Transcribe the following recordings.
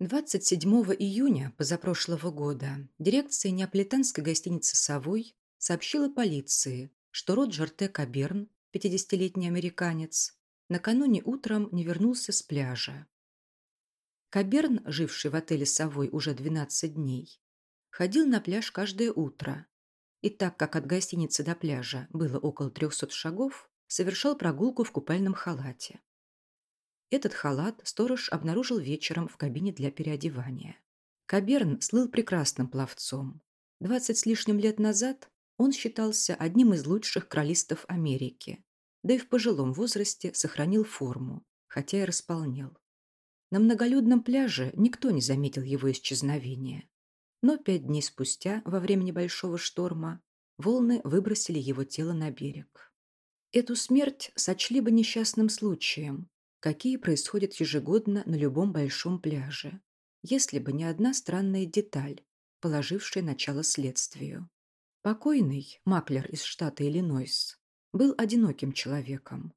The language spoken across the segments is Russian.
27 июня позапрошлого года дирекция неаполитанской гостиницы «Совой» сообщила полиции, что Роджер Т. Каберн, 50-летний американец, накануне утром не вернулся с пляжа. Каберн, живший в отеле «Совой» уже 12 дней, ходил на пляж каждое утро, и так как от гостиницы до пляжа было около 300 шагов, совершал прогулку в купальном халате. Этот халат сторож обнаружил вечером в кабине для переодевания. Каберн слыл прекрасным пловцом. Двадцать с лишним лет назад он считался одним из лучших кролистов Америки, да и в пожилом возрасте сохранил форму, хотя и располнел. На многолюдном пляже никто не заметил его исчезновения. Но пять дней спустя, во время небольшого шторма, волны выбросили его тело на берег. Эту смерть сочли бы несчастным случаем, какие происходят ежегодно на любом большом пляже, если бы не одна странная деталь, положившая начало следствию. Покойный, маклер из штата Иллинойс, был одиноким человеком.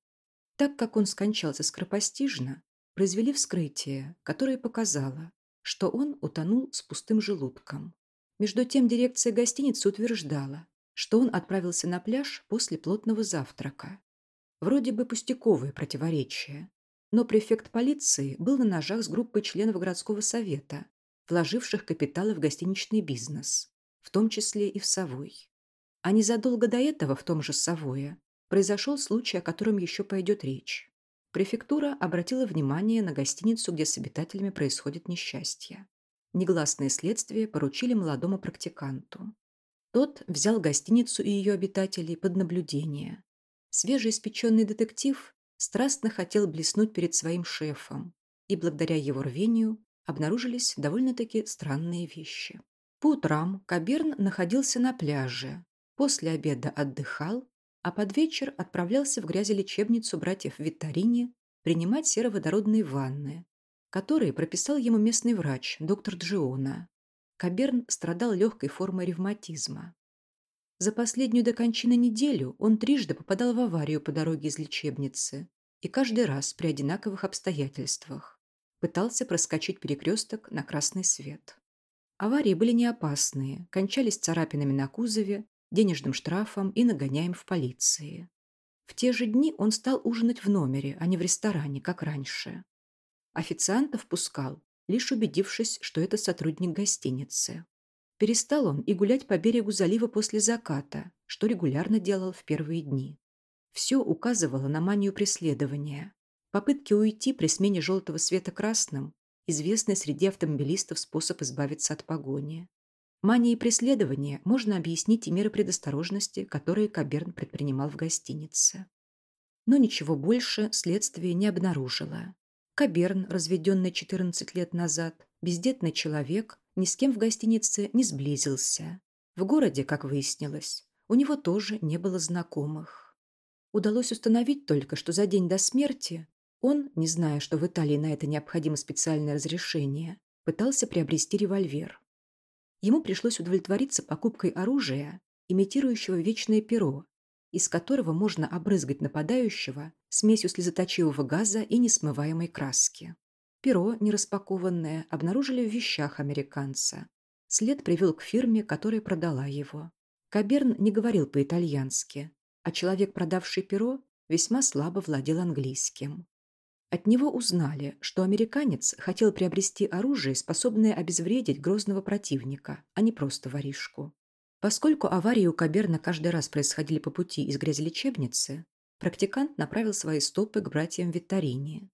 Так как он скончался скоропостижно, произвели вскрытие, которое показало, что он утонул с пустым желудком. Между тем дирекция гостиницы утверждала, что он отправился на пляж после плотного завтрака. Вроде бы пустяковые противоречия, но префект полиции был на ножах с группой членов городского совета, вложивших капиталы в гостиничный бизнес, в том числе и в Совой. А незадолго до этого в том же Совое произошел случай, о котором еще пойдет речь. Префектура обратила внимание на гостиницу, где с обитателями происходит несчастье. Негласное следствие поручили молодому практиканту. Тот взял гостиницу и ее обитателей под наблюдение. Свежеиспеченный детектив страстно хотел блеснуть перед своим шефом, и благодаря его рвению обнаружились довольно-таки странные вещи. По утрам Каберн находился на пляже, после обеда отдыхал, а под вечер отправлялся в грязелечебницу братьев Витторини принимать сероводородные ванны, которые прописал ему местный врач, доктор Джиона. Каберн страдал легкой формой ревматизма. За последнюю до кончины неделю он трижды попадал в аварию по дороге из лечебницы и каждый раз при одинаковых обстоятельствах пытался проскочить перекресток на красный свет. Аварии были не опасные, кончались царапинами на кузове, денежным штрафом и нагоняем в полиции. В те же дни он стал ужинать в номере, а не в ресторане, как раньше. Официантов пускал, лишь убедившись, что это сотрудник гостиницы. Перестал он и гулять по берегу залива после заката, что регулярно делал в первые дни. Все указывало на манию преследования. Попытки уйти при смене желтого света красным – известный среди автомобилистов способ избавиться от погони. Мании преследования можно объяснить и меры предосторожности, которые Каберн предпринимал в гостинице. Но ничего больше следствие не обнаружило. Каберн, разведенный 14 лет назад, бездетный человек, ни с кем в гостинице не сблизился. В городе, как выяснилось, у него тоже не было знакомых. Удалось установить только, что за день до смерти он, не зная, что в Италии на это необходимо специальное разрешение, пытался приобрести револьвер. Ему пришлось удовлетвориться покупкой оружия, имитирующего вечное перо, из которого можно обрызгать нападающего смесью слезоточивого газа и несмываемой краски. Перо, нераспакованное, обнаружили в вещах американца. След привел к фирме, которая продала его. Каберн не говорил по-итальянски, а человек, продавший перо, весьма слабо владел английским. От него узнали, что американец хотел приобрести оружие, способное обезвредить грозного противника, а не просто воришку. Поскольку аварии у Каберна каждый раз происходили по пути из грязелечебницы, практикант направил свои стопы к братьям Витторини.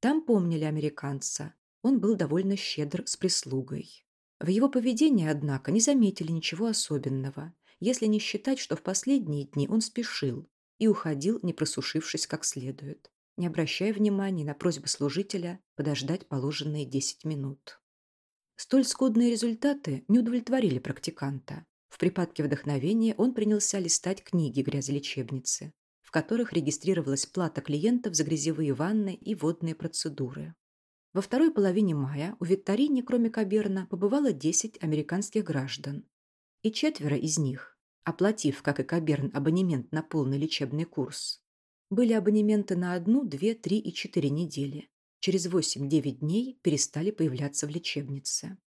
Там помнили американца. Он был довольно щедр с прислугой. В его поведении, однако, не заметили ничего особенного, если не считать, что в последние дни он спешил и уходил, не просушившись как следует, не обращая внимания на просьбы служителя подождать положенные 10 минут. Столь скудные результаты не удовлетворили практиканта. В припадке вдохновения он принялся листать книги грязелечебницы, которых регистрировалась плата клиентов за грязевые ванны и водные процедуры. Во второй половине мая у Викторини, кроме Каберна, побывало 10 американских граждан. И четверо из них, оплатив, как и Каберн, абонемент на полный лечебный курс, были абонементы на одну, две, три и четыре недели. через 8-9 дней перестали появляться в лечебнице.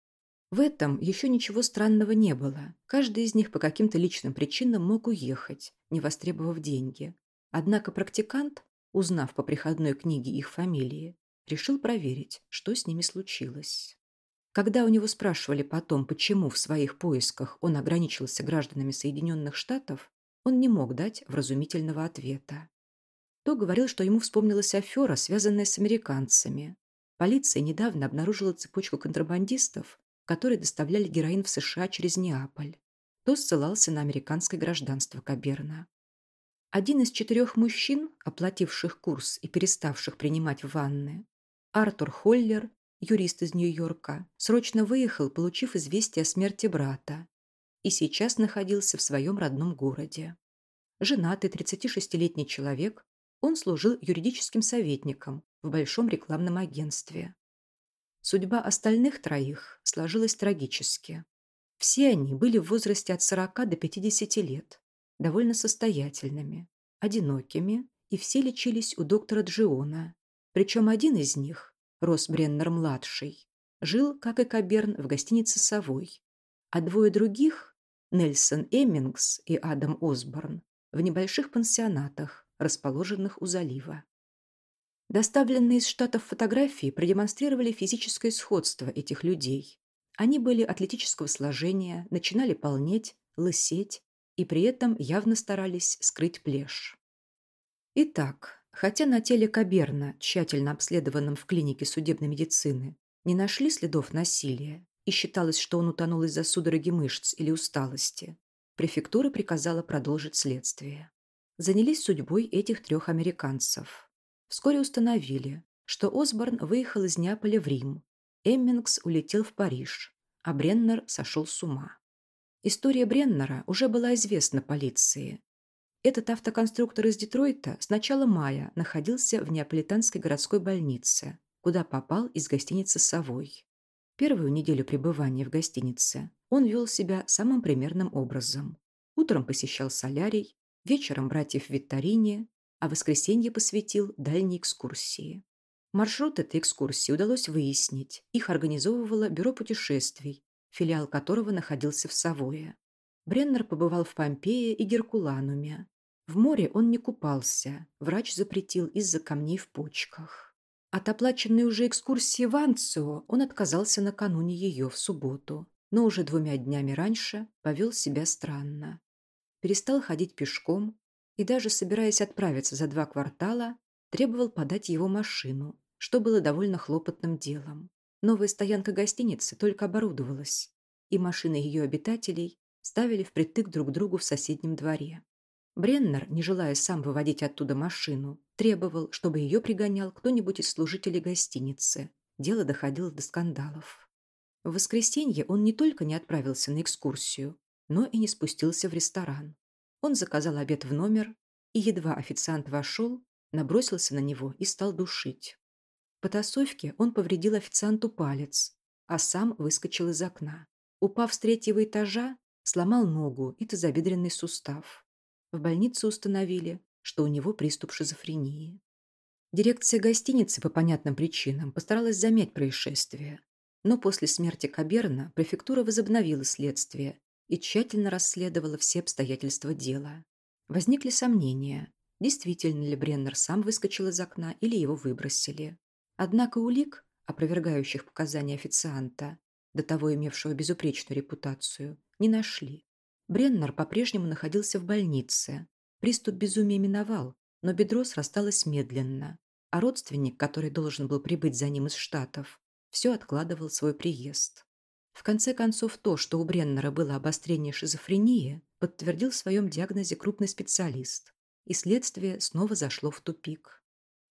В этом еще ничего странного не было. Каждый из них по каким-то личным причинам мог уехать, не востребовав деньги. Однако практикант, узнав по приходной книге их фамилии, решил проверить, что с ними случилось. Когда у него спрашивали потом, почему в своих поисках он ограничился гражданами Соединенных Штатов, он не мог дать вразумительного ответа. То говорил, что ему вспомнилась афера, связанная с американцами. Полиция недавно обнаружила цепочку контрабандистов, которые доставляли героин в США через Неаполь, то ссылался на американское гражданство Каберна. Один из четырех мужчин, оплативших курс и переставших принимать ванны, Артур Холлер, юрист из Нью-Йорка, срочно выехал, получив известие о смерти брата, и сейчас находился в своем родном городе. Женатый 36-летний человек, он служил юридическим советником в большом рекламном агентстве. Судьба остальных троих сложилась трагически. Все они были в возрасте от 40 до 50 лет, довольно состоятельными, одинокими, и все лечились у доктора Джиона. Причем один из них, Рос Бреннер-младший, жил, как и Каберн, в гостинице «Совой», а двое других, Нельсон Эммингс и Адам Осборн, в небольших пансионатах, расположенных у залива. Доставленные из Штатов фотографии продемонстрировали физическое сходство этих людей. Они были атлетического сложения, начинали полнеть, лысеть и при этом явно старались скрыть плешь. Итак, хотя на теле Каберна, тщательно обследованном в клинике судебной медицины, не нашли следов насилия и считалось, что он утонул из-за судороги мышц или усталости, префектура приказала продолжить следствие. Занялись судьбой этих трех американцев – Вскоре установили, что Осборн выехал из Неаполя в Рим, Эммингс улетел в Париж, а Бреннер сошел с ума. История Бреннера уже была известна полиции. Этот автоконструктор из Детройта с начала мая находился в Неаполитанской городской больнице, куда попал из гостиницы «Совой». Первую неделю пребывания в гостинице он вел себя самым примерным образом. Утром посещал солярий, вечером братьев в Витторине, а воскресенье посвятил дальней экскурсии. Маршрут этой экскурсии удалось выяснить. Их организовывало бюро путешествий, филиал которого находился в Савое. Бреннер побывал в Помпее и Геркулануме. В море он не купался, врач запретил из-за камней в почках. От оплаченной уже экскурсии в Анцио он отказался накануне ее в субботу, но уже двумя днями раньше повел себя странно. Перестал ходить пешком, и даже собираясь отправиться за два квартала, требовал подать его машину, что было довольно хлопотным делом. Новая стоянка гостиницы только оборудовалась, и машины ее обитателей ставили впритык друг другу в соседнем дворе. Бреннер, не желая сам выводить оттуда машину, требовал, чтобы ее пригонял кто-нибудь из служителей гостиницы. Дело доходило до скандалов. В воскресенье он не только не отправился на экскурсию, но и не спустился в ресторан. Он заказал обед в номер, и едва официант вошел, набросился на него и стал душить. По тасовке он повредил официанту палец, а сам выскочил из окна. Упав с третьего этажа, сломал ногу и тазобедренный сустав. В больнице установили, что у него приступ шизофрении. Дирекция гостиницы по понятным причинам постаралась замять происшествие, но после смерти Каберна префектура возобновила следствие и тщательно расследовала все обстоятельства дела. Возникли сомнения, действительно ли Бреннер сам выскочил из окна или его выбросили. Однако улик, опровергающих показания официанта, до того имевшего безупречную репутацию, не нашли. Бреннер по-прежнему находился в больнице. Приступ безумия миновал, но бедро срасталось медленно, а родственник, который должен был прибыть за ним из Штатов, все откладывал свой приезд. В конце концов, то, что у Бреннера было обострение шизофрении, подтвердил в своем диагнозе крупный специалист, и следствие снова зашло в тупик.